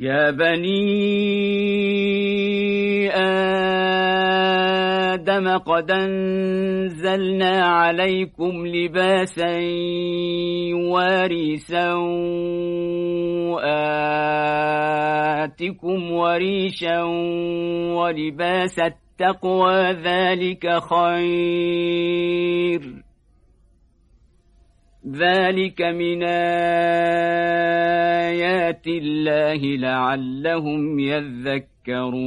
يا بني آدم قد أنزلنا عليكم لباسا يواري سوآتكم وريشا ولباس التقوى ذلك خير. ذلك من آيات الله لعلهم يذكرون.